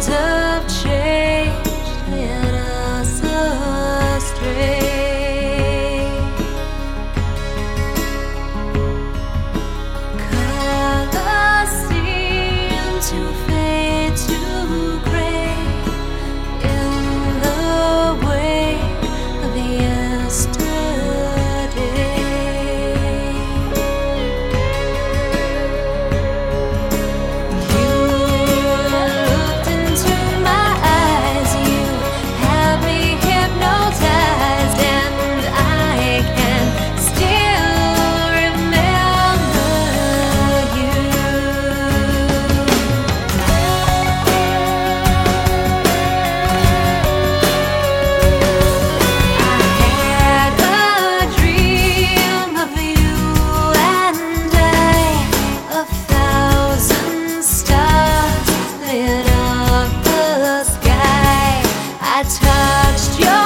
to I touched your